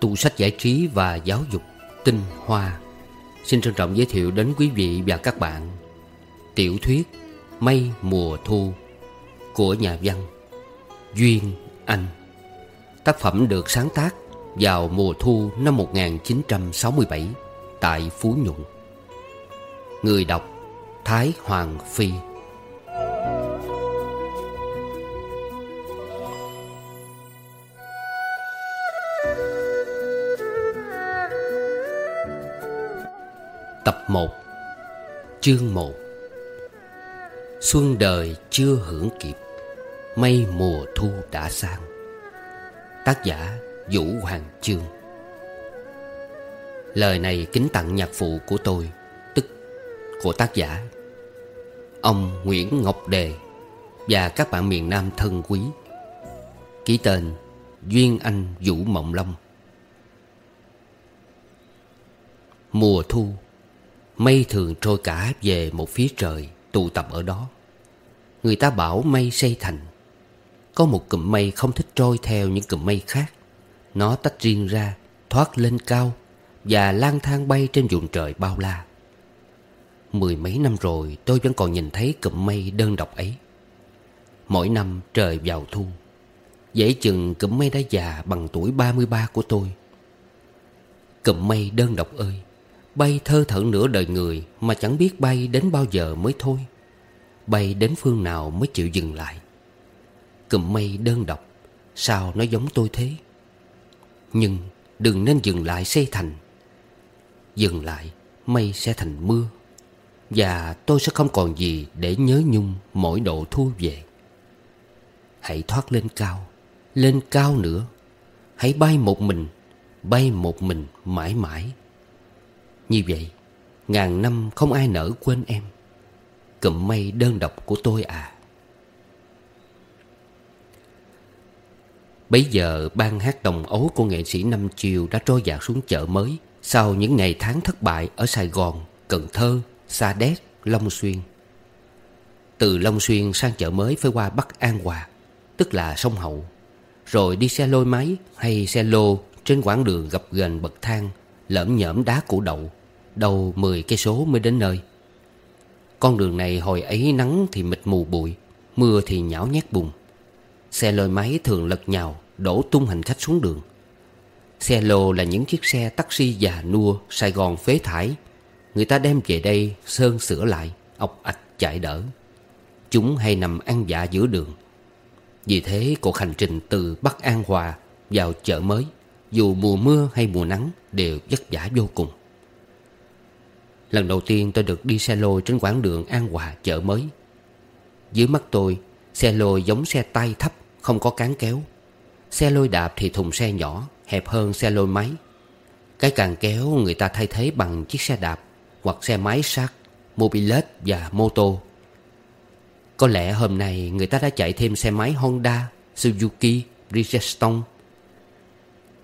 tủ sách giải trí và giáo dục Tinh Hoa. Xin trân trọng giới thiệu đến quý vị và các bạn Tiểu thuyết Mây mùa thu Của nhà văn Duyên Anh. Tác phẩm được sáng tác vào mùa thu năm 1967 Tại Phú Nhuận. Người đọc Thái Hoàng Phi. 1 Chương 1 Xuân đời chưa hưởng kịp Mây mùa thu đã sang. Tác giả Vũ Hoàng Chương. Lời này kính tặng nhạc phụ của tôi, Tức của tác giả. Ông Nguyễn Ngọc Đề Và các bạn miền Nam thân quý. Ký tên Duyên Anh Vũ Mộng Long. Mùa thu Mây thường trôi cả về một phía trời, Tụ tập ở đó. Người ta bảo mây xây thành. Có một cụm mây không thích trôi theo những cụm mây khác. Nó tách riêng ra, Thoát lên cao Và lang thang bay trên vùng trời bao la. Mười mấy năm rồi, tôi vẫn còn nhìn thấy cụm mây đơn độc ấy. Mỗi năm trời vào thu. Dễ chừng cụm mây đã già bằng tuổi 33 của tôi. Cụm mây đơn độc ơi Bay thơ thẩn nửa đời người Mà chẳng biết bay đến bao giờ mới thôi. Bay đến phương nào mới chịu dừng lại. Cụm mây đơn độc, Sao nó giống tôi thế? Nhưng đừng nên dừng lại xây thành. Dừng lại, Mây sẽ thành mưa. Và tôi sẽ không còn gì Để nhớ nhung mỗi độ thu về. Hãy thoát lên cao Lên cao nữa. Hãy bay một mình, Bay một mình mãi mãi như vậy Ngàn năm không ai nỡ quên em. Cụm mây đơn độc của tôi à. Bấy giờ ban hát đồng ấu của nghệ sĩ Năm Chiều đã trôi dạt xuống chợ mới Sau những ngày tháng thất bại ở Sài Gòn, Cần Thơ, Sa Đéc, Long Xuyên. Từ Long Xuyên sang chợ mới phải qua Bắc An Hòa Tức là sông Hậu Rồi đi xe lôi máy hay xe lô Trên quãng đường gập ghềnh bậc thang Lởm nhởm đá củ đậu. Đầu mười cây số mới đến nơi. Con đường này hồi ấy nắng thì mịt mù bụi, Mưa thì nhão nhét bùn. Xe lôi máy thường lật nhào, Đổ tung hành khách xuống đường. Xe lô là những chiếc xe taxi già nua, Sài Gòn phế thải. Người ta đem về đây sơn sửa lại, ọc ạch chạy đỡ. Chúng hay nằm ăn dạ giữa đường. Vì thế cuộc hành trình từ Bắc An Hòa vào chợ mới, Dù mùa mưa hay mùa nắng đều vất vả vô cùng. Lần đầu tiên tôi được đi xe lôi trên quãng đường An Hòa chợ mới. Dưới mắt tôi, Xe lôi giống xe tay thấp, Không có cán kéo. Xe lôi đạp thì thùng xe nhỏ, Hẹp hơn xe lôi máy. Cái càng kéo người ta thay thế bằng chiếc xe đạp Hoặc xe máy sắt Mobilet và mô tô Có lẽ hôm nay người ta đã chạy thêm xe máy Honda, Suzuki, Bridgestone.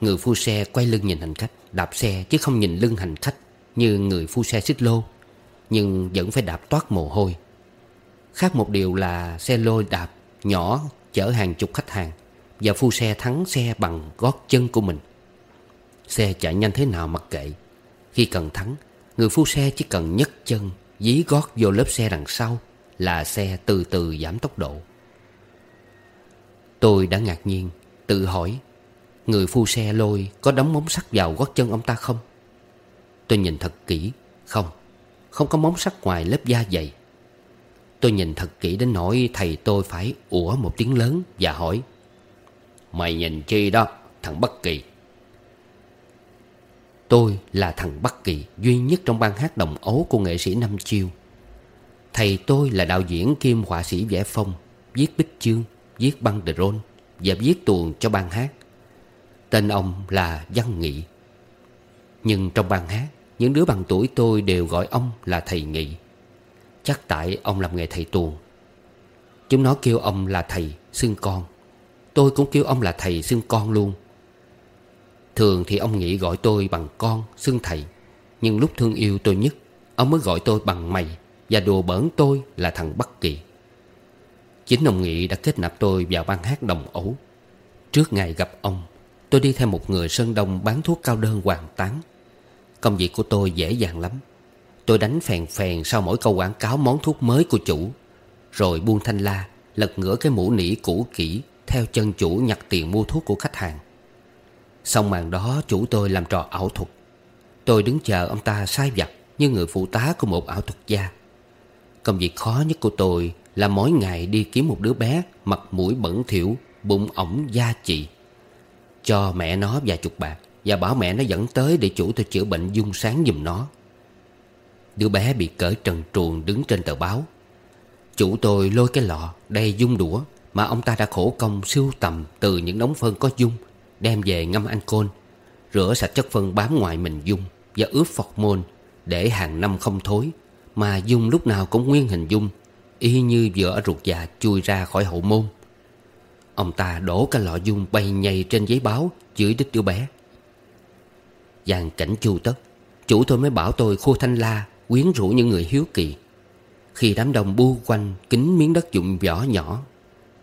Người phu xe quay lưng nhìn hành khách, Đạp xe chứ không nhìn lưng hành khách như người phu xe xích lô, Nhưng vẫn phải đạp toát mồ hôi. Khác một điều là xe lôi đạp nhỏ chở hàng chục khách hàng Và phu xe thắng xe bằng gót chân của mình. Xe chạy nhanh thế nào mặc kệ, Khi cần thắng, Người phu xe chỉ cần nhấc chân, Dí gót vô lớp xe đằng sau Là xe từ từ giảm tốc độ. Tôi đã ngạc nhiên, Tự hỏi, Người phu xe lôi có đóng móng sắt vào gót chân ông ta không? Tôi nhìn thật kỹ. Không Không có móng sắt ngoài lớp da dày. Tôi nhìn thật kỹ đến nỗi thầy tôi phải ủa một tiếng lớn và hỏi Mày nhìn chi đó thằng Bất Kỳ? Tôi là thằng Bất Kỳ duy nhất trong ban hát đồng ấu của nghệ sĩ Năm Chiêu. Thầy tôi là đạo diễn kim họa sĩ vẽ phong Viết bích chương, viết băng drone Và viết tuồng cho ban hát. Tên ông là Văn Nghị. Nhưng trong ban hát những đứa bằng tuổi tôi đều gọi ông là thầy Nghị. Chắc tại ông làm nghề thầy tuồng. Chúng nó kêu ông là thầy xưng con. Tôi cũng kêu ông là thầy xưng con luôn. Thường thì ông Nghị gọi tôi bằng con xưng thầy. Nhưng lúc thương yêu tôi nhất, Ông mới gọi tôi bằng mày Và đùa bỡn tôi là thằng Bắc Kỳ. Chính ông Nghị đã kết nạp tôi vào ban hát đồng ấu. Trước ngày gặp ông, Tôi đi theo một người Sơn Đông bán thuốc cao đơn hoàng tán. Công việc của tôi dễ dàng lắm. Tôi đánh phèn phèn sau mỗi câu quảng cáo món thuốc mới của chủ. Rồi buông thanh la, Lật ngửa cái mũ nỉ cũ kỹ, Theo chân chủ nhặt tiền mua thuốc của khách hàng. Xong màn đó, chủ tôi làm trò ảo thuật. Tôi đứng chờ ông ta sai vặt Như người phụ tá của một ảo thuật gia. Công việc khó nhất của tôi Là mỗi ngày đi kiếm một đứa bé Mặt mũi bẩn thỉu, Bụng ổng da chị Cho mẹ nó vài chục bạc. Và bảo mẹ nó dẫn tới để chủ tôi chữa bệnh dung sáng giùm nó. Đứa bé bị cởi trần truồng đứng trên tờ báo. Chủ tôi lôi cái lọ đầy dung đũa Mà ông ta đã khổ công sưu tầm Từ những đống phân có dung, Đem về ngâm anh côn, Rửa sạch chất phân bám ngoài mình dung Và ướp phọc môn Để hàng năm không thối, Mà dung lúc nào cũng nguyên hình dung, Y như vừa ở ruột già chui ra khỏi hậu môn. Ông ta đổ cái lọ dung bay nhầy trên giấy báo Chửi đít đứa bé. Dàn cảnh chu tất. Chủ tôi mới bảo tôi khô thanh la, Quyến rũ những người hiếu kỳ. Khi đám đông bu quanh, Kính miếng đất dụng vỏ nhỏ,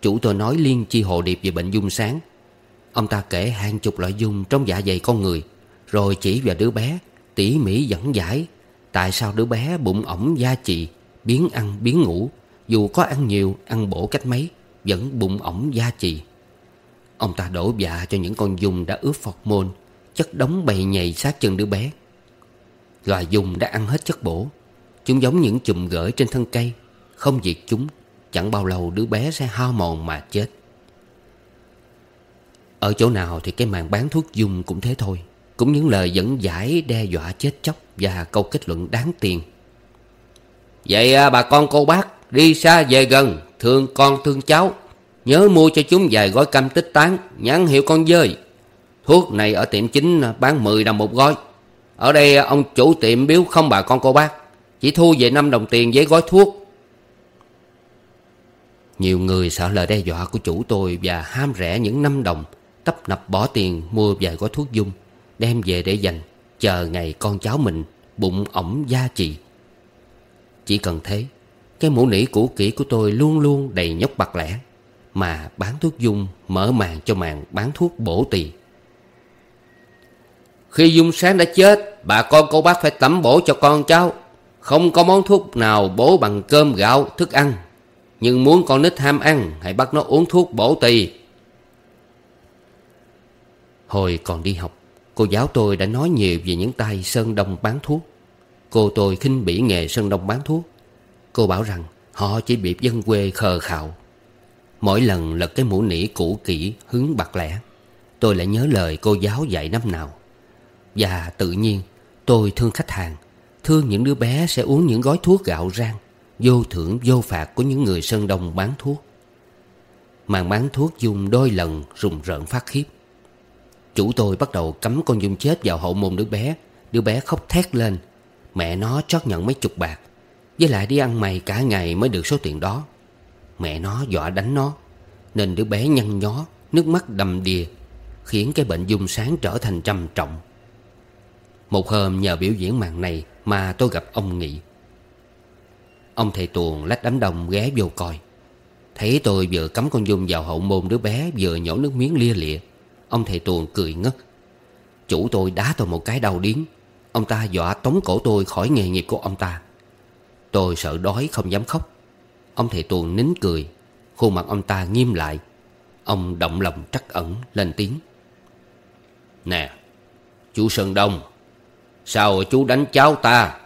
Chủ tôi nói liên chi hồ điệp về bệnh dung sáng. Ông ta kể hàng chục loại dung Trong dạ dày con người, Rồi chỉ vào đứa bé, tỉ mỉ dẫn giải, Tại sao đứa bé bụng ổng da chì, Biến ăn biến ngủ, Dù có ăn nhiều, ăn bổ cách mấy, Vẫn bụng ổng da chì. Ông ta đổ dạ cho những con dung đã ướp phọt môn Chất đóng bầy nhầy sát chân đứa bé. Loài dùng đã ăn hết chất bổ. Chúng giống những chùm gửi trên thân cây. Không diệt chúng Chẳng bao lâu đứa bé sẽ hao mòn mà chết. Ở chỗ nào thì cái màn bán thuốc dùng cũng thế thôi Cũng những lời dẫn giải đe dọa chết chóc Và câu kết luận đáng tiền. Vậy à, bà con cô bác Đi xa về gần Thương con thương cháu. Nhớ mua cho chúng vài gói cam tích tán Nhãn hiệu con dơi. Thuốc này ở tiệm chính bán 10 đồng một gói. Ở đây, ông chủ tiệm biếu không bà con cô bác, Chỉ thu về 5 đồng tiền với gói thuốc. Nhiều người sợ lời đe dọa của chủ tôi Và ham rẻ những 5 đồng, Tấp nập bỏ tiền mua vài gói thuốc dung, Đem về để dành, Chờ ngày con cháu mình Bụng ổng gia trì. Chỉ cần thế, Cái mũ nỉ cũ kỹ của tôi luôn luôn đầy nhóc bạc lẻ, Mà bán thuốc dung Mở màn cho màn bán thuốc bổ tỳ khi Dung Sáng đã chết, Bà con cô bác phải tẩm bổ cho con cháu. Không có món thuốc nào bổ bằng cơm gạo, thức ăn. Nhưng muốn con nít ham ăn, Hãy bắt nó uống thuốc bổ tỳ. Hồi còn đi học, Cô giáo tôi đã nói nhiều về những tay Sơn Đông bán thuốc. Cô tôi khinh bỉ nghề Sơn Đông bán thuốc. Cô bảo rằng họ chỉ bị dân quê khờ khạo. Mỗi lần lật cái mũ nỉ cũ kỹ, hứng bạc lẻ. Tôi lại nhớ lời cô giáo dạy năm nào và tự nhiên, tôi thương khách hàng. Thương những đứa bé sẽ uống những gói thuốc gạo rang. Vô thưởng, vô phạt của những người Sơn Đông bán thuốc. Màn bán thuốc dùng đôi lần rùng rợn phát khiếp. Chủ tôi bắt đầu cấm con Dung chết vào hậu môn đứa bé. Đứa bé khóc thét lên. Mẹ nó chót nhận mấy chục bạc. Với lại đi ăn mày cả ngày mới được số tiền đó. Mẹ nó dọa đánh nó. Nên đứa bé nhăn nhó, Nước mắt đầm đìa, Khiến cái bệnh dung sáng trở thành trầm trọng một hôm nhờ biểu diễn màn này Mà tôi gặp ông Nghị. Ông thầy tuồng lách đám đông ghé vô coi. Thấy tôi vừa cắm con Dung vào hậu môn đứa bé Vừa nhổ nước miếng lia lịa, Ông thầy tuồng cười ngất. Chủ tôi đá tôi một cái đau điếng. Ông ta dọa tống cổ tôi khỏi nghề nghiệp của ông ta. Tôi sợ đói không dám khóc. Ông thầy tuồng nín cười, Khuôn mặt ông ta nghiêm lại. Ông động lòng trắc ẩn lên tiếng. Nè, Chú Sơn Đông Sao chú đánh cháu ta?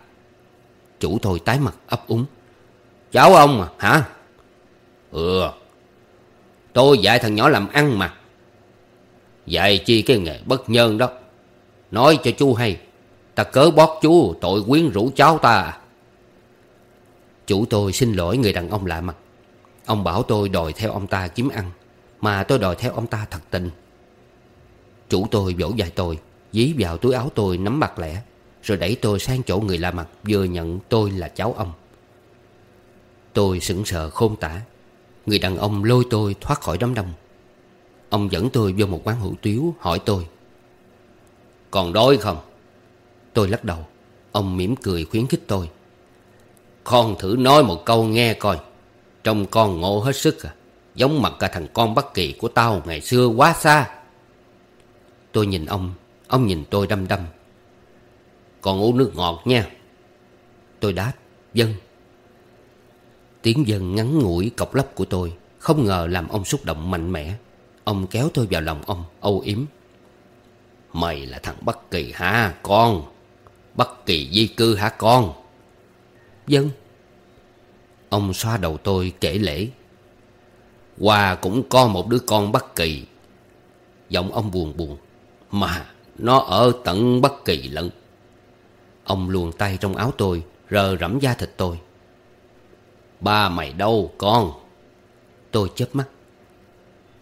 Chủ tôi tái mặt ấp úng. Cháu ông à hả? Ừ. Tôi dạy thằng nhỏ làm ăn mà. Dạy chi cái nghề bất nhân đó. Nói cho chú hay. Ta cớ bót chú, tội quyến rũ cháu ta à. Chủ tôi xin lỗi người đàn ông lạ mặt. Ông bảo tôi đòi theo ông ta kiếm ăn, Mà tôi đòi theo ông ta thật tình. Chủ tôi vỗ dài tôi. Dí vào túi áo tôi nắm mặt lẻ, Rồi đẩy tôi sang chỗ người lạ mặt Vừa nhận tôi là cháu ông. Tôi sững sờ khôn tả. Người đàn ông lôi tôi thoát khỏi đám đông. Ông dẫn tôi vô một quán hủ tiếu, hỏi tôi, Còn đói không? Tôi lắc đầu. Ông mỉm cười khuyến khích tôi, Con thử nói một câu nghe coi. Trông con ngộ hết sức à. Giống mặt cả thằng con bất kỳ của tao ngày xưa quá xa. Tôi nhìn ông Ông nhìn tôi đăm đăm. Còn uống nước ngọt nha. Tôi đáp, Dân. Tiếng dân ngắn ngủi cọc lấp của tôi Không ngờ làm ông xúc động mạnh mẽ. Ông kéo tôi vào lòng ông, Âu yếm. Mày là thằng Bất Kỳ hả con? Bất Kỳ di cư hả con? Dân. Ông xoa đầu tôi kể lễ. Hoa cũng có một đứa con Bất Kỳ. Giọng ông buồn buồn. Mà nó ở tận Bất Kỳ lận. Ông luồn tay trong áo tôi, Rờ rẫm da thịt tôi. Ba mày đâu, con? Tôi chớp mắt.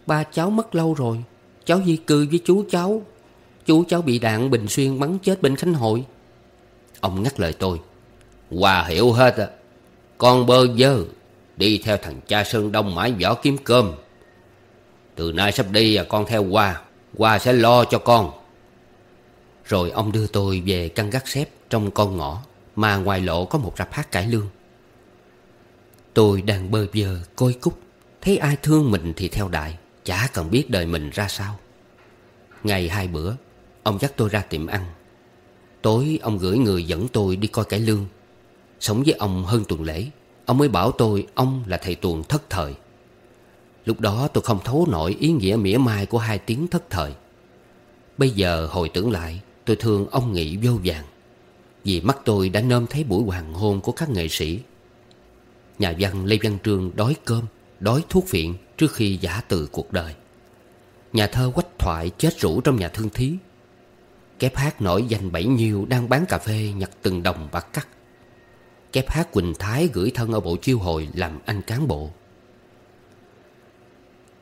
Ba cháu mất lâu rồi. Cháu di cư với chú cháu. Chú cháu bị đạn Bình Xuyên bắn chết bên Khánh Hội. Ông ngắt lời tôi. Hòa hiểu hết à Con bơ dơ, Đi theo thằng cha Sơn Đông mãi võ kiếm cơm. Từ nay sắp đi à con theo Hoa. Hoa sẽ lo cho con. Rồi ông đưa tôi về căn gác xếp Trong con ngõ Mà ngoài lộ có một rạp hát cải lương. Tôi đang bơ vơ coi cúc Thấy ai thương mình thì theo đại, Chả cần biết đời mình ra sao. Ngày hai bữa, Ông dắt tôi ra tiệm ăn. Tối, ông gửi người dẫn tôi đi coi cải lương. Sống với ông hơn tuần lễ, Ông mới bảo tôi ông là thầy tuồng thất thời. Lúc đó tôi không thấu nổi ý nghĩa mỉa mai của hai tiếng thất thời. Bây giờ hồi tưởng lại Tôi thương ông nghị vô vàng, Vì mắt tôi đã nôm thấy buổi hoàng hôn của các nghệ sĩ. Nhà văn Lê Văn Trương đói cơm, Đói thuốc viện trước khi giả từ cuộc đời. Nhà thơ quách thoại chết rủ trong nhà thương thí. Kép hát nổi danh bảy nhiêu đang bán cà phê nhặt từng đồng bạc cắt. Kép hát Quỳnh Thái gửi thân ở bộ chiêu hồi làm anh cán bộ.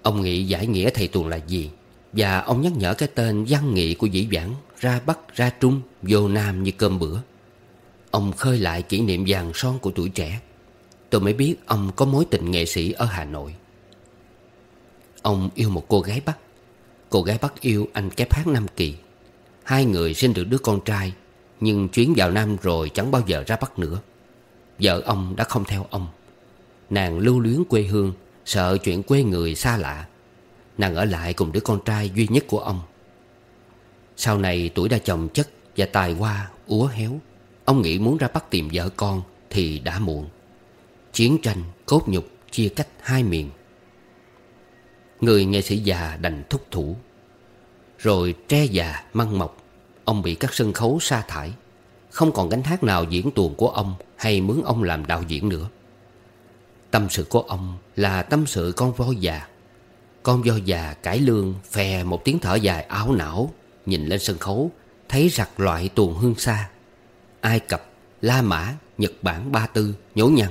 Ông nghĩ giải nghĩa thầy tuồng là gì? Và ông nhắc nhở cái tên văn nghị của dĩ vãng, Ra Bắc, ra Trung, vô Nam như cơm bữa. Ông khơi lại kỷ niệm vàng son của tuổi trẻ. Tôi mới biết ông có mối tình nghệ sĩ ở Hà Nội. Ông yêu một cô gái Bắc. Cô gái Bắc yêu anh kép hát Nam Kỳ. Hai người sinh được đứa con trai, Nhưng chuyến vào Nam rồi chẳng bao giờ ra Bắc nữa. Vợ ông đã không theo ông. Nàng lưu luyến quê hương, Sợ chuyện quê người xa lạ. Nàng ở lại cùng đứa con trai duy nhất của ông. Sau này tuổi đã chồng chất Và tài hoa úa héo Ông nghĩ muốn ra bắt tìm vợ con Thì đã muộn. Chiến tranh, cốt nhục chia cách hai miền. Người nghệ sĩ già đành thúc thủ. Rồi tre già măng mọc Ông bị các sân khấu sa thải. Không còn gánh hát nào diễn tuồng của ông Hay mướn ông làm đạo diễn nữa. Tâm sự của ông là tâm sự con voi già. Con voi già cải lương phè một tiếng thở dài áo não Nhìn lên sân khấu Thấy rặt loại tuồng hương xa Ai Cập, La Mã, Nhật Bản, Ba Tư, nhổ Nhằn.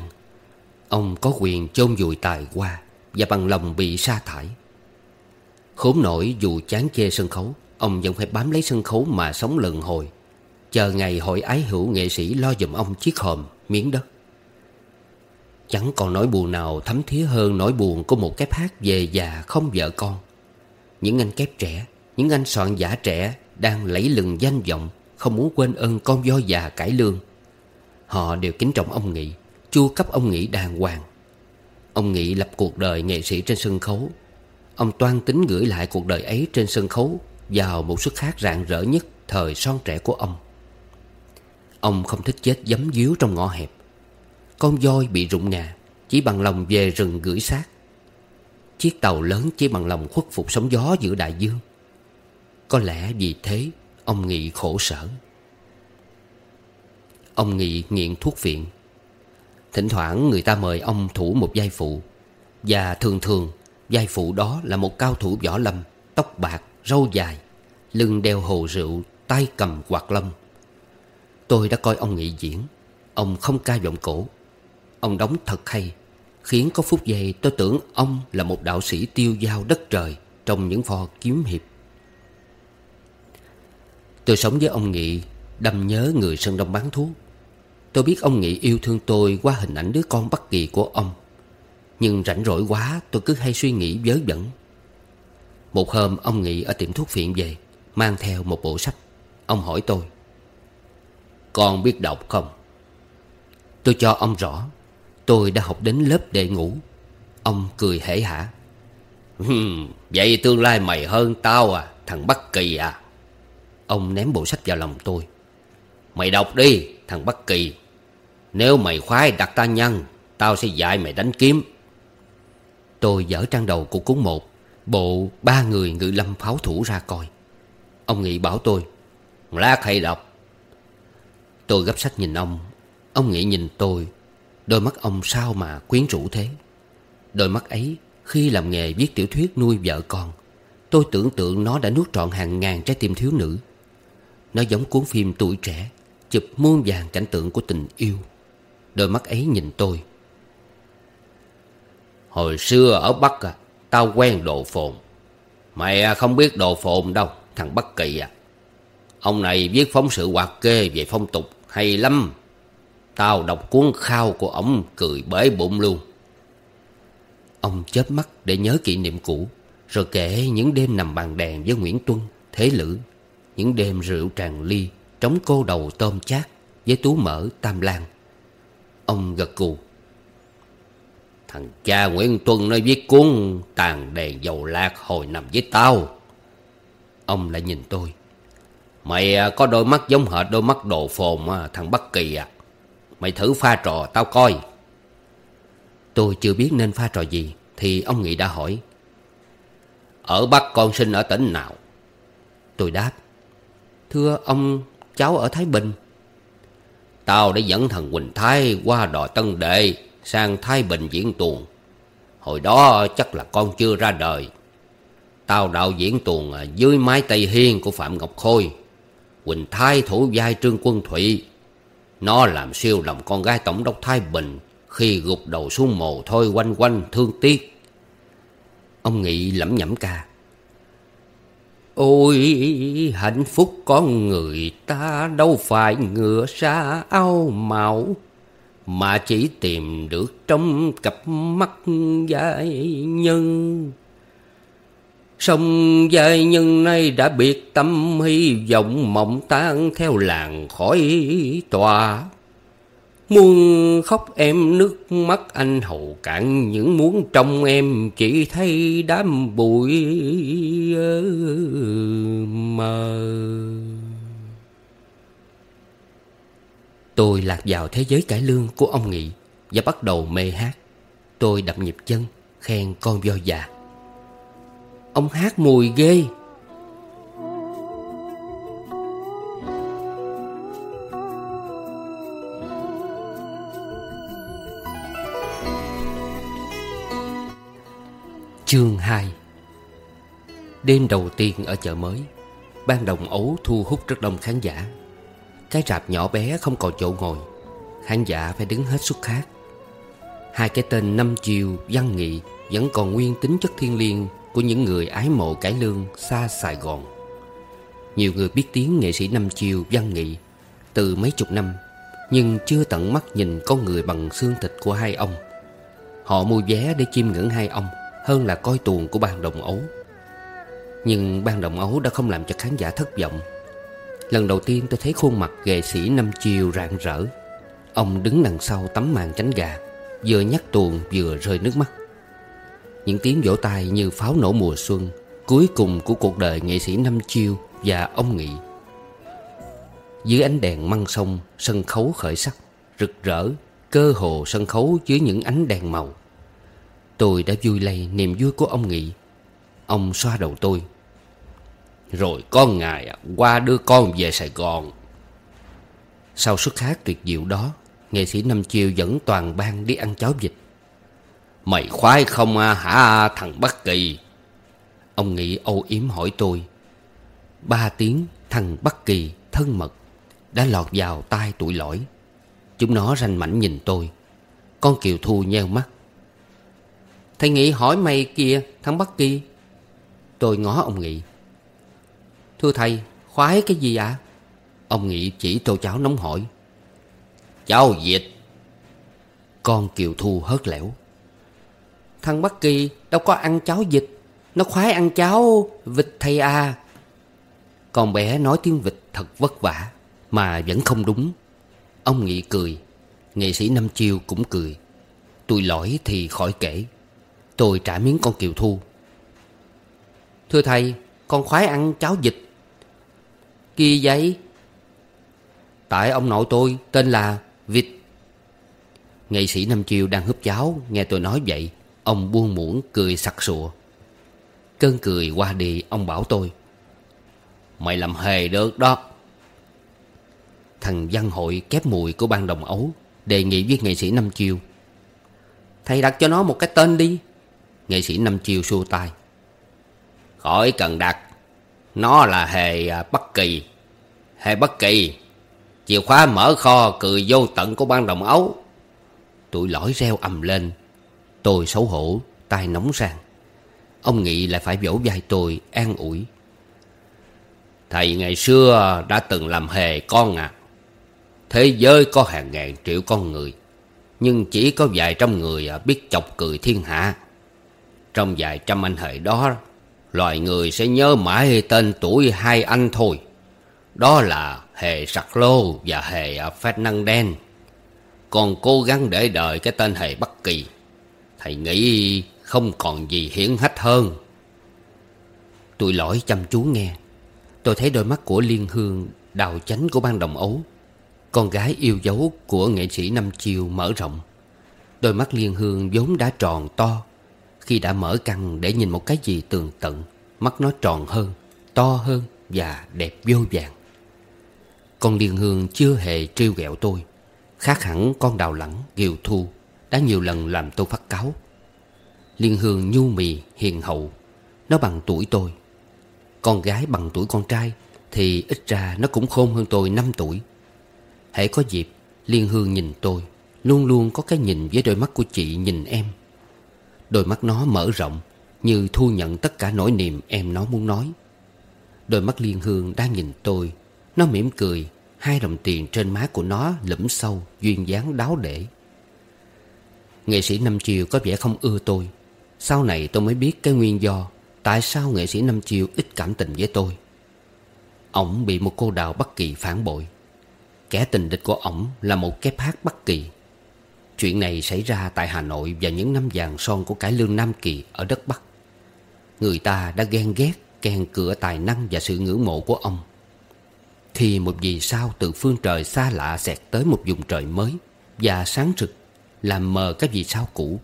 Ông có quyền chôn vùi tài hoa Và bằng lòng bị sa thải. Khốn nổi dù chán chê sân khấu Ông vẫn phải bám lấy sân khấu mà sống lần hồi. Chờ ngày hội ái hữu nghệ sĩ lo giùm ông chiếc hòm, miếng đất. Chẳng còn nỗi buồn nào thấm thía hơn nỗi buồn của một kép hát về già không vợ con. Những anh kép trẻ, những anh soạn giả trẻ Đang lấy lừng danh vọng Không muốn quên ơn con voi già cải lương. Họ đều kính trọng ông Nghị Chu cấp ông Nghị đàng hoàng. Ông Nghị lập cuộc đời nghệ sĩ trên sân khấu. Ông toan tính gửi lại cuộc đời ấy trên sân khấu Vào một xuất khác rạng rỡ nhất thời son trẻ của ông. Ông không thích chết giấm díu trong ngõ hẹp. Con voi bị rụng ngà Chỉ bằng lòng về rừng gửi xác. Chiếc tàu lớn chỉ bằng lòng khuất phục sóng gió giữa đại dương. Có lẽ vì thế Ông Nghị khổ sở. Ông Nghị nghiện thuốc viện Thỉnh thoảng người ta mời ông thủ một giai phụ. Và thường thường Giai phụ đó là một cao thủ võ lâm Tóc bạc, râu dài Lưng đeo hồ rượu, tay cầm quạt lông. Tôi đã coi ông nghị diễn. Ông không ca giọng cổ. Ông đóng thật hay, Khiến có phút giây tôi tưởng ông là một đạo sĩ tiêu dao đất trời Trong những pho kiếm hiệp. Tôi sống với ông Nghị, Đâm nhớ người Sơn Đông bán thuốc. Tôi biết ông Nghị yêu thương tôi qua hình ảnh đứa con bất kỳ của ông. Nhưng rảnh rỗi quá, tôi cứ hay suy nghĩ vớ vẩn. Một hôm, ông Nghị ở tiệm thuốc phiện về, Mang theo một bộ sách. Ông hỏi tôi, Con biết đọc không? Tôi cho ông rõ Tôi đã học đến lớp đệ ngũ. Ông cười hể hả. Vậy tương lai mày hơn tao à Thằng Bắc Kỳ à. Ông ném bộ sách vào lòng tôi. Mày đọc đi, thằng Bắc Kỳ. Nếu mày khoái đặt ta nhân Tao sẽ dạy mày đánh kiếm. Tôi dở trang đầu của cuốn một, Bộ ba người ngự lâm pháo thủ ra coi. Ông Nghị bảo tôi, Lát hay đọc. Tôi gấp sách nhìn ông. Ông Nghị nhìn tôi Đôi mắt ông sao mà quyến rũ thế? Đôi mắt ấy, khi làm nghề viết tiểu thuyết nuôi vợ con, Tôi tưởng tượng nó đã nuốt trọn hàng ngàn trái tim thiếu nữ. Nó giống cuốn phim tuổi trẻ, Chụp muôn vàng cảnh tượng của tình yêu. Đôi mắt ấy nhìn tôi. Hồi xưa ở Bắc à Tao quen đồ phồn. Mày à, không biết đồ phồn đâu, Thằng Bắc Kỳ à. Ông này viết phóng sự hoạt kê về phong tục Hay lắm. Tao đọc cuốn khao của ổng Cười bể bụng luôn. Ông chớp mắt để nhớ kỷ niệm cũ, Rồi kể những đêm nằm bàn đèn với Nguyễn Tuân, Thế Lữ, Những đêm rượu tràn ly, Trống cô đầu tôm chát Với tú mỡ, tam lan. Ông gật cù. Thằng cha Nguyễn Tuân nó viết cuốn Tàn đèn dầu lạc hồi nằm với tao. Ông lại nhìn tôi. Mày à, có đôi mắt giống hệt đôi mắt đồ phồn à, thằng Bắc Kỳ à. Mày thử pha trò tao coi. Tôi chưa biết nên pha trò gì, Thì ông Nghị đã hỏi. Ở Bắc con sinh ở tỉnh nào? Tôi đáp. Thưa ông, cháu ở Thái Bình. Tao đã dẫn thằng Quỳnh Thái qua đò Tân Đệ Sang Thái Bình diễn tuồng. Hồi đó chắc là con chưa ra đời. Tao đạo diễn tuồng dưới mái Tây Hiên của Phạm Ngọc Khôi. Quỳnh Thái thủ vai Trương Quân Thụy. Nó làm siêu lòng con gái Tổng đốc Thái Bình Khi gục đầu xuống mồ thôi quanh quanh thương tiếc. Ông Nghị lẩm nhẩm ca, Ôi, hạnh phúc con người ta đâu phải ngựa xa ao mạo Mà chỉ tìm được trong cặp mắt giai nhân. Sông giai nhân nay đã biệt tâm, hy vọng mộng tan theo làng khỏi tòa. Muôn khóc em, nước mắt anh hầu cạn, Những muốn trong em chỉ thấy đám bụi mờ. Tôi lạc vào thế giới cải lương của ông Nghị Và bắt đầu mê hát. Tôi đập nhịp chân, Khen con voi già. Ông hát mùi ghê. Chương 2 Đêm đầu tiên ở chợ mới Ban đồng ấu thu hút rất đông khán giả. Cái rạp nhỏ bé không còn chỗ ngồi Khán giả phải đứng hết suất khác. Hai cái tên Năm Chiều, Văn Nghị Vẫn còn nguyên tính chất thiên liêng của những người ái mộ cải lương xa Sài Gòn. Nhiều người biết tiếng nghệ sĩ Năm Chiều, Văn Nghị Từ mấy chục năm Nhưng chưa tận mắt nhìn con người bằng xương thịt của hai ông. Họ mua vé để chiêm ngưỡng hai ông hơn là coi tuồng của ban đồng ấu. Nhưng ban đồng ấu đã không làm cho khán giả thất vọng. Lần đầu tiên tôi thấy khuôn mặt nghệ sĩ năm chiều rạng rỡ. Ông đứng đằng sau tấm màn tránh gà Vừa nhắc tuồng vừa rơi nước mắt. Những tiếng vỗ tay như pháo nổ mùa xuân, Cuối cùng của cuộc đời nghệ sĩ Năm Chiêu và ông Nghị. Dưới ánh đèn măng sông, Sân khấu khởi sắc, Rực rỡ, Cơ hồ sân khấu dưới những ánh đèn màu. Tôi đã vui lây niềm vui của ông Nghị. Ông xoa đầu tôi. Rồi con ngài qua đưa con về Sài Gòn. Sau xuất hát tuyệt diệu đó, Nghệ sĩ Năm Chiêu dẫn toàn ban đi ăn cháo vịt. Mày khoái không à, hả thằng Bắc Kỳ? Ông Nghị âu yếm hỏi tôi. Ba tiếng thằng Bắc Kỳ thân mật Đã lọt vào tai tụi lỗi. Chúng nó ranh mảnh nhìn tôi. Con Kiều Thu nheo mắt. Thầy Nghị hỏi mày kìa thằng Bắc Kỳ. Tôi ngó ông Nghị. Thưa thầy khoái cái gì ạ? Ông Nghị chỉ tô cháu nóng hỏi. Cháu dịch Con Kiều Thu hớt lẻo. Thằng Bắc Kỳ, đâu có ăn cháo vịt. Nó khoái ăn cháo vịt thầy à. Con bé nói tiếng vịt thật vất vả, Mà vẫn không đúng. Ông Nghị cười, Nghệ sĩ Năm Chiêu cũng cười. Tôi lỗi thì khỏi kể. Tôi trả miếng con kiều thu. Thưa thầy, Con khoái ăn cháo vịt. Kỳ vậy? Tại ông nội tôi, tên là Vịt. Nghệ sĩ Năm Chiêu đang húp cháo, Nghe tôi nói vậy Ông buông muỗng cười sặc sụa. Cơn cười qua đi, ông bảo tôi, Mày làm hề được đó. Thằng văn hội kép mùi của ban đồng ấu, Đề nghị với nghệ sĩ Năm Chiêu, Thầy đặt cho nó một cái tên đi. Nghệ sĩ Năm Chiêu xua tay, Khỏi cần đặt, Nó là hề à, bất kỳ, Hề bất kỳ. Chìa khóa mở kho cười vô tận của ban đồng ấu. Tụi lõi reo ầm lên. Tôi xấu hổ tay nóng rang Ông Nghị lại phải vỗ vai tôi an ủi. Thầy ngày xưa đã từng làm hề con à. Thế giới có hàng ngàn triệu con người Nhưng chỉ có vài trăm người à biết chọc cười thiên hạ. Trong vài trăm anh hề đó Loài người sẽ nhớ mãi tên tuổi hai anh thôi. Đó là hề sặc lô và hề à, năng đen Còn cố gắng để đời cái tên hề bất kỳ. Thầy nghĩ không còn gì hiển hách hơn. Tôi lỗi chăm chú nghe. Tôi thấy đôi mắt của Liên Hương Đào chánh của ban đồng ấu. Con gái yêu dấu của nghệ sĩ Năm chiều mở rộng. Đôi mắt Liên Hương vốn đã tròn to. Khi đã mở căng để nhìn một cái gì tường tận Mắt nó tròn hơn, to hơn và đẹp vô vàng. Con Liên Hương chưa hề trêu ghẹo tôi. Khác hẳn con đào lẳng, kiều thu. Đã nhiều lần làm tôi phát cáo Liên Hương nhu mì, hiền hậu. Nó bằng tuổi tôi. Con gái bằng tuổi con trai Thì ít ra nó cũng khôn hơn tôi 5 tuổi. Hãy có dịp Liên Hương nhìn tôi Luôn luôn có cái nhìn với đôi mắt của chị nhìn em. Đôi mắt nó mở rộng Như thu nhận tất cả nỗi niềm em nó muốn nói. Đôi mắt Liên Hương đang nhìn tôi Nó mỉm cười Hai đồng tiền trên má của nó lẫm sâu Duyên dáng đáo để. Nghệ sĩ Năm Chiều có vẻ không ưa tôi. Sau này tôi mới biết cái nguyên do Tại sao nghệ sĩ Năm chiều ít cảm tình với tôi. Ông bị một cô đào Bắc Kỳ phản bội. Kẻ tình địch của ổng là một kép hát Bắc Kỳ. Chuyện này xảy ra tại Hà Nội và những năm vàng son của cải lương Nam Kỳ ở đất Bắc. Người ta đã ghen ghét, kèn cửa tài năng và sự ngưỡng mộ của ông. Thì một vì sao từ phương trời xa lạ xẹt tới một vùng trời mới Và sáng rực làm mờ các vì sao cũ.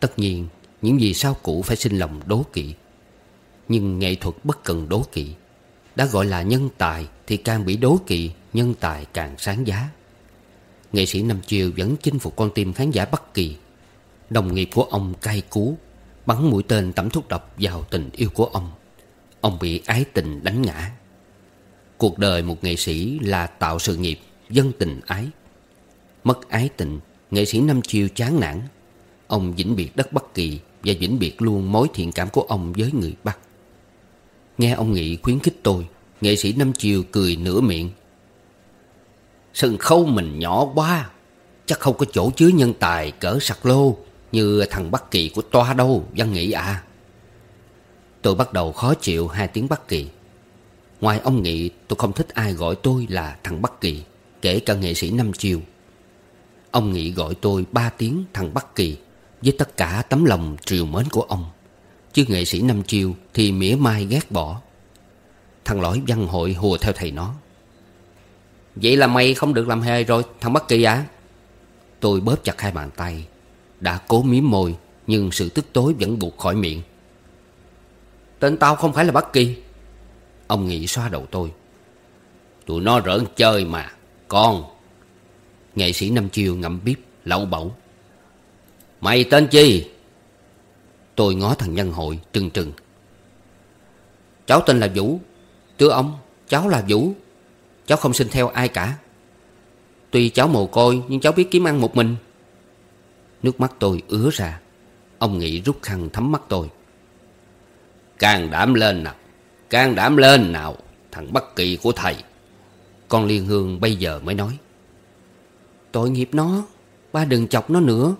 Tất nhiên, những vì sao cũ phải sinh lòng đố kỵ. Nhưng nghệ thuật bất cần đố kỵ. Đã gọi là nhân tài Thì càng bị đố kỵ, Nhân tài càng sáng giá. Nghệ sĩ Năm Chiều vẫn chinh phục con tim khán giả bất Kỳ. Đồng nghiệp của ông cay cú, Bắn mũi tên tẩm thuốc độc vào tình yêu của ông. Ông bị ái tình đánh ngã. Cuộc đời một nghệ sĩ là tạo sự nghiệp Dân tình ái. Mất ái tình Nghệ sĩ Năm Chiều chán nản. Ông vĩnh biệt đất Bắc Kỳ Và vĩnh biệt luôn mối thiện cảm của ông với người Bắc. Nghe ông Nghị khuyến khích tôi, Nghệ sĩ Năm Chiều cười nửa miệng. Sân khấu mình nhỏ quá, Chắc không có chỗ chứa nhân tài cỡ sặc lô Như thằng Bắc Kỳ của toa đâu, Văn Nghị à. Tôi bắt đầu khó chịu hai tiếng Bắc Kỳ. Ngoài ông Nghị, tôi không thích ai gọi tôi là thằng Bắc Kỳ, Kể cả nghệ sĩ Năm Chiều Ông Nghị gọi tôi ba tiếng thằng Bắc Kỳ, Với tất cả tấm lòng triều mến của ông. Chứ nghệ sĩ Năm Chiêu thì mỉa mai ghét bỏ. Thằng lõi văn hội hùa theo thầy nó. Vậy là mày không được làm hề rồi, thằng Bắc Kỳ à? Tôi bóp chặt hai bàn tay. Đã cố miếm môi, Nhưng sự tức tối vẫn buộc khỏi miệng. Tên tao không phải là Bắc Kỳ. Ông Nghị xoa đầu tôi. Tụi nó rỡn chơi mà, Con. Nghệ sĩ Năm chiều ngậm bíp, lẩu bẩu. Mày tên chi? Tôi ngó thằng nhân hội, trừng trừng. Cháu tên là Vũ. Thưa ông, cháu là Vũ. Cháu không xin theo ai cả. Tuy cháu mồ côi, nhưng cháu biết kiếm ăn một mình. Nước mắt tôi ứa ra. Ông Nghị rút khăn thấm mắt tôi. Càng đảm lên nào càng đảm lên nào, Thằng bất kỳ của thầy. Con Liên Hương bây giờ mới nói. Tội nghiệp nó, Ba đừng chọc nó nữa.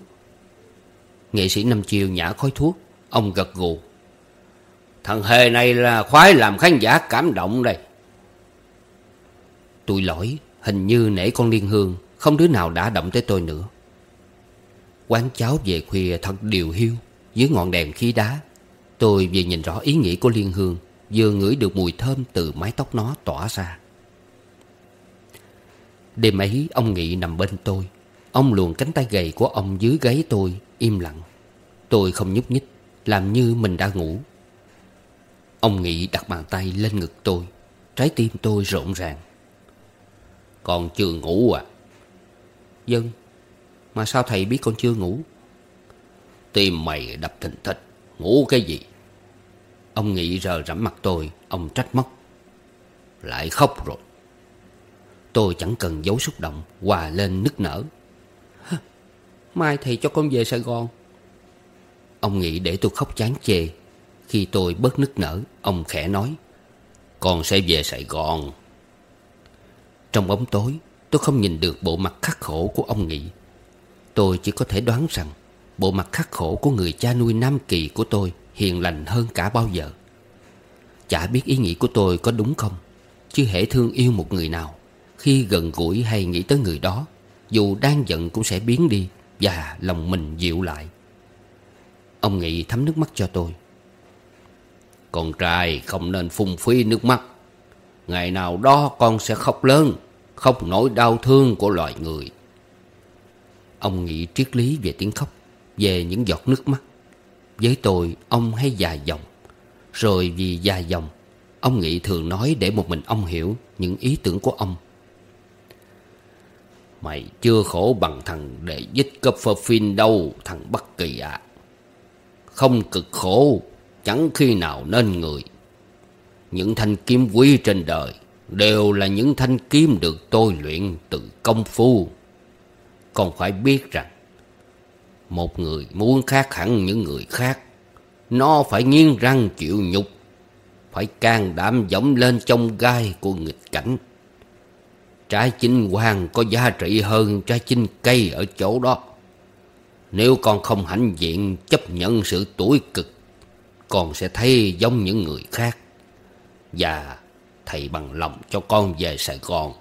Nghệ sĩ Năm Chiều nhả khói thuốc, Ông gật gù. Thằng hề này là khoái làm khán giả cảm động đây. Tôi lỗi, Hình như nể con Liên Hương, Không đứa nào đã động tới tôi nữa. Quán cháo về khuya thật điều hiu, Dưới ngọn đèn khí đá. Tôi vừa nhìn rõ ý nghĩ của Liên Hương, Vừa ngửi được mùi thơm từ mái tóc nó tỏa ra. Đêm ấy, ông Nghị nằm bên tôi. Ông luồn cánh tay gầy của ông dưới gáy tôi, Im lặng. Tôi không nhúc nhích, Làm như mình đã ngủ. Ông Nghị đặt bàn tay lên ngực tôi. Trái tim tôi rộn ràng. Con chưa ngủ à? Dân, Mà sao thầy biết con chưa ngủ? Tim mày đập thình thịch. Ngủ cái gì? Ông Nghị rờ rẫm mặt tôi, Ông trách móc. Lại khóc rồi. Tôi chẳng cần giấu xúc động, Hòa lên nức nở. Mai thầy cho con về Sài Gòn. Ông nghĩ để tôi khóc chán chê. Khi tôi bớt nức nở, Ông khẽ nói, Con sẽ về Sài Gòn. Trong bóng tối, Tôi không nhìn được bộ mặt khắc khổ của ông Nghị. Tôi chỉ có thể đoán rằng, Bộ mặt khắc khổ của người cha nuôi Nam Kỳ của tôi Hiền lành hơn cả bao giờ. Chả biết ý nghĩ của tôi có đúng không, Chứ hễ thương yêu một người nào. Khi gần gũi hay nghĩ tới người đó, Dù đang giận cũng sẽ biến đi Và lòng mình dịu lại. Ông Nghị thấm nước mắt cho tôi. Con trai không nên phung phí nước mắt. Ngày nào đó con sẽ khóc lớn, Khóc nỗi đau thương của loài người. Ông nghị triết lý về tiếng khóc, Về những giọt nước mắt. Với tôi, ông hay dài dòng. Rồi vì dài dòng, Ông nghị thường nói để một mình ông hiểu Những ý tưởng của ông. Mày chưa khổ bằng thằng để dích Copperfield đâu, Thằng Bắc Kỳ ạ. Không cực khổ, Chẳng khi nào nên người. Những thanh kiếm quý trên đời Đều là những thanh kiếm được tôi luyện từ công phu. Còn phải biết rằng, Một người muốn khác hẳn những người khác, Nó phải nghiến răng chịu nhục, Phải can đảm dẫm lên trong gai của nghịch cảnh. Trái chinh hoàng có giá trị hơn trái chinh cây ở chỗ đó. Nếu con không hãnh diện chấp nhận sự tuổi cực, Con sẽ thấy giống những người khác. Và thầy bằng lòng cho con về Sài Gòn.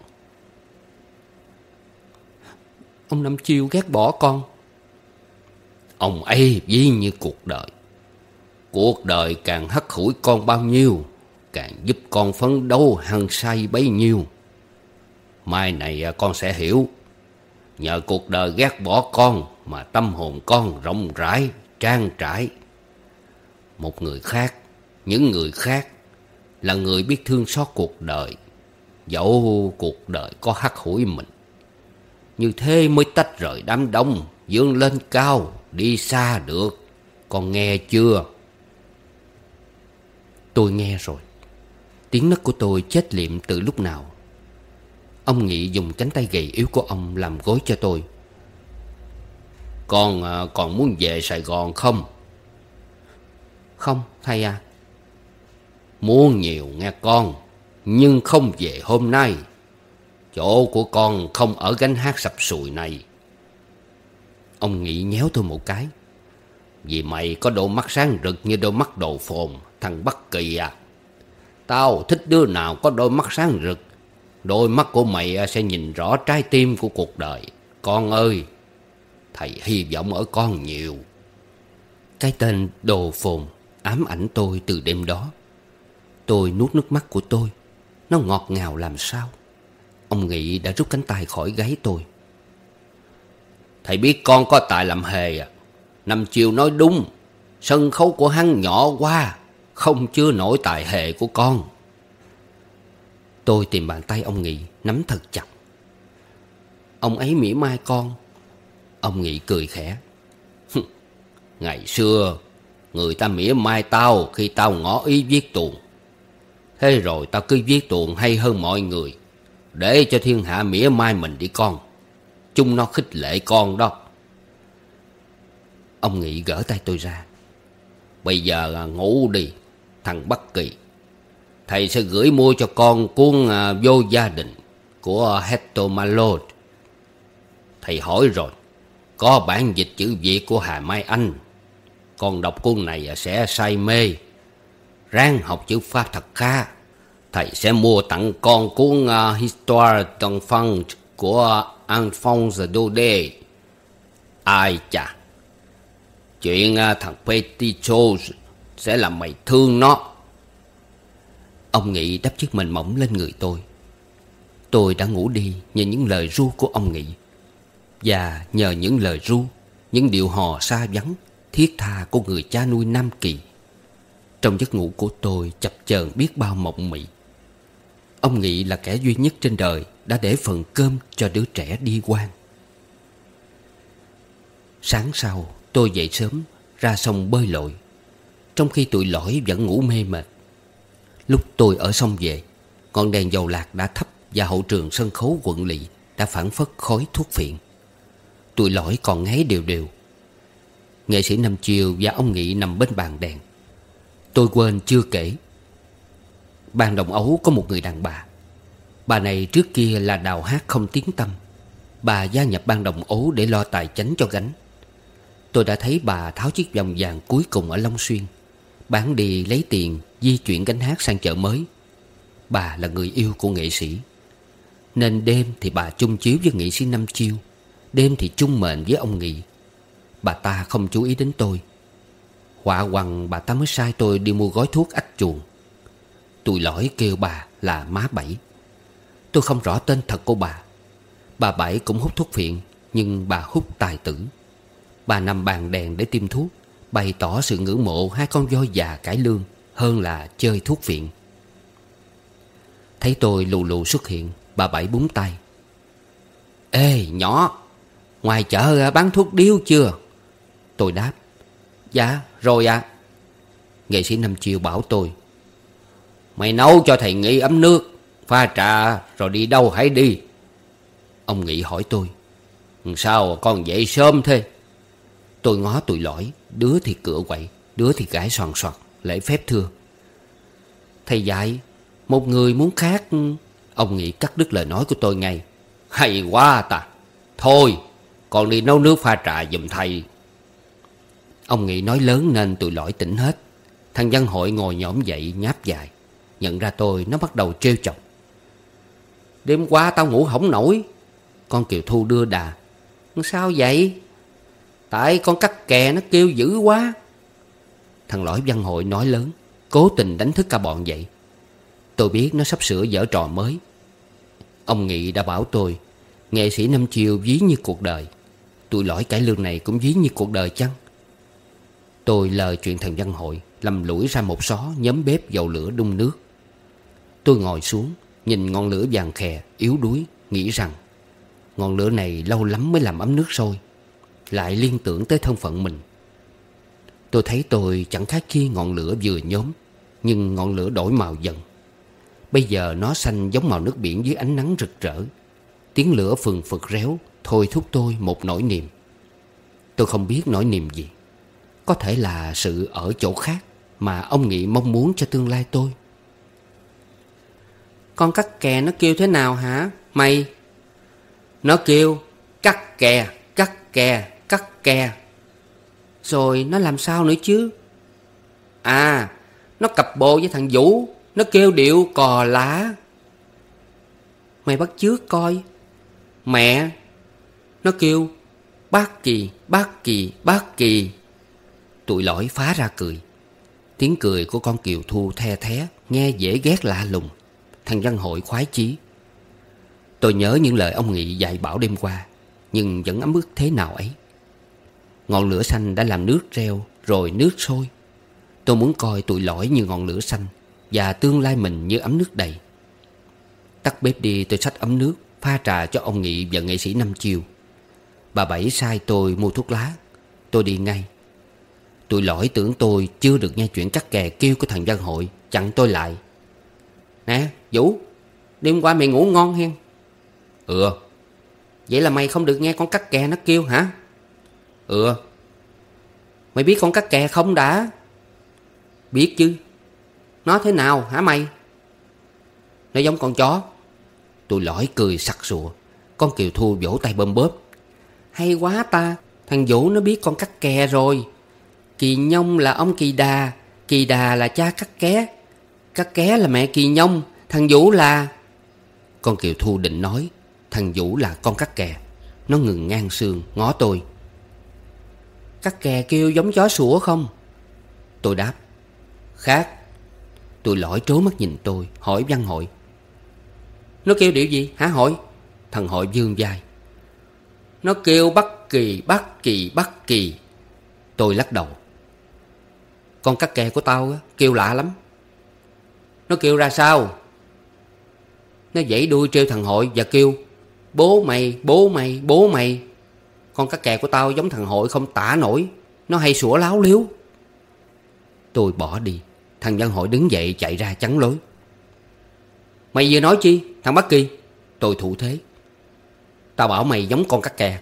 Ông Năm Chiêu ghét bỏ con. Ông ấy ví như cuộc đời. Cuộc đời càng hắt hủi con bao nhiêu, Càng giúp con phấn đấu hăng say bấy nhiêu. Mai này à, con sẽ hiểu. Nhờ cuộc đời ghét bỏ con Mà tâm hồn con rộng rãi, trang trải. Một người khác, những người khác Là người biết thương xót cuộc đời. Dẫu cuộc đời có hắt hủi mình Như thế mới tách rời đám đông Dương lên cao, đi xa được. Con nghe chưa? Tôi nghe rồi. Tiếng nấc của tôi chết liệm từ lúc nào? Ông Nghị dùng cánh tay gầy yếu của ông làm gối cho tôi. Con à, còn muốn về Sài Gòn không? Không, thầy à. Muốn nhiều nghe con, Nhưng không về hôm nay. Chỗ của con không ở gánh hát sập sùi này. Ông Nghị nhéo tôi một cái. Vì mày có đôi mắt sáng rực như đôi mắt đồ phồn, Thằng Bắc Kỳ à. Tao thích đứa nào có đôi mắt sáng rực. Đôi mắt của mày à, sẽ nhìn rõ trái tim của cuộc đời. Con ơi, Thầy hy vọng ở con nhiều. Cái tên đồ phồn ám ảnh tôi từ đêm đó. Tôi nuốt nước mắt của tôi. Nó ngọt ngào làm sao? Ông Nghị đã rút cánh tay khỏi gáy tôi. Thầy biết con có tài làm hề à? Năm chiều nói đúng. Sân khấu của hắn nhỏ quá, Không chưa nổi tài hề của con. Tôi tìm bàn tay ông Nghị, Nắm thật chặt. Ông ấy mỉa mai con. Ông Nghị cười khẽ. Ngày xưa, Người ta mỉa mai tao Khi tao ngỏ ý viết tuồng. Thế rồi tao cứ viết tuồng hay hơn mọi người. Để cho thiên hạ mỉa mai mình đi con. Chung nó khích lệ con đó. Ông Nghị gỡ tay tôi ra. Bây giờ ngủ đi, Thằng Bắc Kỳ. Thầy sẽ gửi mua cho con cuốn à, vô gia đình Của Hector Malone Thầy hỏi rồi Có bản dịch chữ Việt của Hà Mai Anh. Con đọc cuốn này sẽ say mê. Ráng học chữ Pháp thật khá. Thầy sẽ mua tặng con cuốn uh, Histoire d'enfant của Alphonse Daudet. Ai chà! Chuyện uh, thằng Petit Chose sẽ làm mày thương nó. Ông Nghị đắp chiếc mền mỏng lên người tôi. Tôi đã ngủ đi nhờ những lời ru của ông Nghị. Và nhờ những lời ru, Những điệu hò xa vắng, Thiết tha của người cha nuôi Nam Kỳ. Trong giấc ngủ của tôi chập chờn biết bao mộng mị. Ông Nghị là kẻ duy nhất trên đời Đã để phần cơm cho đứa trẻ đi quan. Sáng sau, tôi dậy sớm, Ra sông bơi lội. Trong khi tụi lõi vẫn ngủ mê mệt Lúc tôi ở sông về, Ngọn đèn dầu lạc đã thấp Và hậu trường sân khấu quận lỵ Đã phản phất khói thuốc phiện. Tụi lõi còn ngáy đều đều. Nghệ sĩ Năm Chiều và ông Nghị nằm bên bàn đèn. Tôi quên chưa kể. Bàn đồng ấu có một người đàn bà. Bà này trước kia là đào hát không tiếng tâm Bà gia nhập ban đồng ấu để lo tài chánh cho gánh. Tôi đã thấy bà tháo chiếc vòng vàng cuối cùng ở Long Xuyên, Bán đi lấy tiền Di chuyển gánh hát sang chợ mới. Bà là người yêu của nghệ sĩ. Nên đêm thì bà chung chiếu với nghệ sĩ Năm Chiêu, Đêm thì chung mệnh với ông Nghị. Bà ta không chú ý đến tôi. Họa quằn bà ta mới sai tôi đi mua gói thuốc ách chuồng. Tôi lõi kêu bà là má Bảy Tôi không rõ tên thật của bà. Bà Bảy cũng hút thuốc phiện, Nhưng bà hút tài tử. Bà nằm bàn đèn để tiêm thuốc, Bày tỏ sự ngưỡng mộ hai con voi già cải lương. Hơn là chơi thuốc viện. Thấy tôi lù lù xuất hiện, Bà Bảy búng tay. Ê, nhỏ, Ngoài chợ à, bán thuốc điếu chưa? Tôi đáp Dạ rồi ạ. À. Nghệ sĩ Năm Chiều bảo tôi, Mày nấu cho thầy Nghị ấm nước, Pha trà, rồi đi đâu hãy đi. Ông Nghị hỏi tôi Sao con dậy sớm thế? Tôi ngó tụi lõi, Đứa thì cửa quậy, Đứa thì gái soàn soạt. Lễ phép thưa. Thầy dạy, Một người muốn khác, Ông Nghị cắt đứt lời nói của tôi ngay. Hay quá ta. Thôi, Còn đi nấu nước pha trà giùm thầy. Ông Nghị nói lớn nên tụi lõi tỉnh hết. Thằng văn hội ngồi nhõm dậy nháp dài. Nhận ra tôi, nó bắt đầu trêu chọc. Đêm qua tao ngủ hỏng nổi. Con Kiều Thu đưa đà. Sao vậy? Tại con cắt kè nó kêu dữ quá. Thằng lõi văn hội nói lớn, Cố tình đánh thức cả bọn dậy Tôi biết nó sắp sửa dở trò mới. Ông Nghị đã bảo tôi, Nghệ sĩ năm chiều ví như cuộc đời. Tụi lõi cải lương này cũng ví như cuộc đời chăng? Tôi lời chuyện thằng văn hội, Lầm lũi ra một xó nhóm bếp dầu lửa đun nước. Tôi ngồi xuống, Nhìn ngọn lửa vàng khè, yếu đuối, Nghĩ rằng Ngọn lửa này lâu lắm mới làm ấm nước sôi. Lại liên tưởng tới thân phận mình. Tôi thấy tôi chẳng khác chi ngọn lửa vừa nhóm Nhưng ngọn lửa đổi màu dần. Bây giờ nó xanh giống màu nước biển dưới ánh nắng rực rỡ. Tiếng lửa phừng phực réo, Thôi thúc tôi một nỗi niềm. Tôi không biết nỗi niềm gì. Có thể là sự ở chỗ khác Mà ông Nghị mong muốn cho tương lai tôi. Con cắt kè nó kêu thế nào hả? Mày! Nó kêu, Cắt kè Cắt kè Cắt kè. Rồi nó làm sao nữa chứ? À Nó cặp bộ với thằng Vũ. Nó kêu điệu cò lá. Mày bắt chước coi. Mẹ, Nó kêu, Bác kỳ Bác kỳ Bác kỳ. Tụi lõi phá ra cười. Tiếng cười của con Kiều Thu the thé, Nghe dễ ghét lạ lùng. Thằng văn hội khoái chí. Tôi nhớ những lời ông Nghị dạy bảo đêm qua, Nhưng vẫn ấm ức thế nào ấy? Ngọn lửa xanh đã làm nước reo, Rồi nước sôi. Tôi muốn coi tụi lõi như ngọn lửa xanh Và tương lai mình như ấm nước đầy. Tắt bếp đi, tôi xách ấm nước, Pha trà cho ông Nghị và nghệ sĩ Năm Chiều. Bà Bảy sai tôi mua thuốc lá. Tôi đi ngay. Tụi lõi tưởng tôi chưa được nghe chuyện cắt kè kêu của thằng văn hội, Chặn tôi lại. Nè, Vũ, Đêm qua mày ngủ ngon hen? Ừ. Vậy là mày không được nghe con cắt kè nó kêu hả? Ừ. Mày biết con cắt kè không đã? Biết chứ. Nó thế nào hả mày? Nó giống con chó. Tôi lõi cười sặc sụa. Con Kiều Thu vỗ tay bơm bóp. Hay quá ta. Thằng Vũ nó biết con cắt kè rồi. Kỳ Nhông là ông Kỳ Đà. Kỳ Đà là cha cắt ké. Cắt ké là mẹ Kỳ Nhông. Thằng Vũ là Con Kiều Thu định nói. Thằng Vũ là con cắt kè. Nó ngừng ngang xương, ngó tôi. Cắt kè kêu giống chó sủa không? Tôi đáp Khác. Tôi lõi trố mắt nhìn tôi Hỏi văn hội. Nó kêu điệu gì? Hả hội? Thằng hội dương vai Nó kêu bất Kỳ bất Kỳ bất Kỳ. Tôi lắc đầu. Con cắt kè của tao á, kêu lạ lắm. Nó kêu ra sao? Nó dãy đuôi treo thằng hội và kêu Bố mày, bố mày, bố mày. Con cắt kè của tao giống thằng hội không tả nổi. Nó hay sủa láo liếu Tôi bỏ đi. Thằng văn hội đứng dậy chạy ra chắn lối. Mày vừa nói chi, thằng Bắc Kỳ? Tôi thủ thế. Tao bảo mày giống con cắt kè.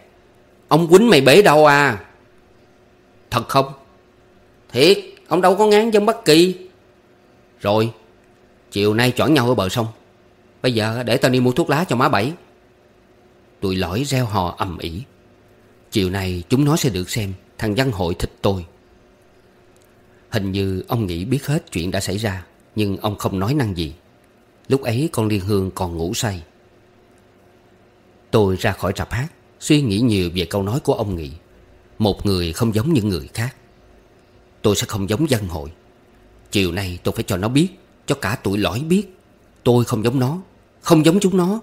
Ông quýnh mày bể đâu à? Thật không? Thiệt, Ông đâu có ngán dân Bắc Kỳ. Rồi, Chiều nay chọn nhau ở bờ sông. Bây giờ để tao đi mua thuốc lá cho má bảy. Tụi lõi reo hò ầm ĩ. Chiều nay chúng nó sẽ được xem Thằng văn hội thịt tôi. Hình như ông nghĩ biết hết chuyện đã xảy ra, Nhưng ông không nói năng gì. Lúc ấy con Liên Hương còn ngủ say. Tôi ra khỏi rạp hát, Suy nghĩ nhiều về câu nói của ông Nghị. Một người không giống những người khác. Tôi sẽ không giống dân hội. Chiều nay tôi phải cho nó biết, Cho cả tuổi lõi biết. Tôi không giống nó, Không giống chúng nó.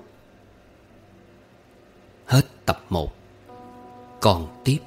Hết tập 1 còn tiếp.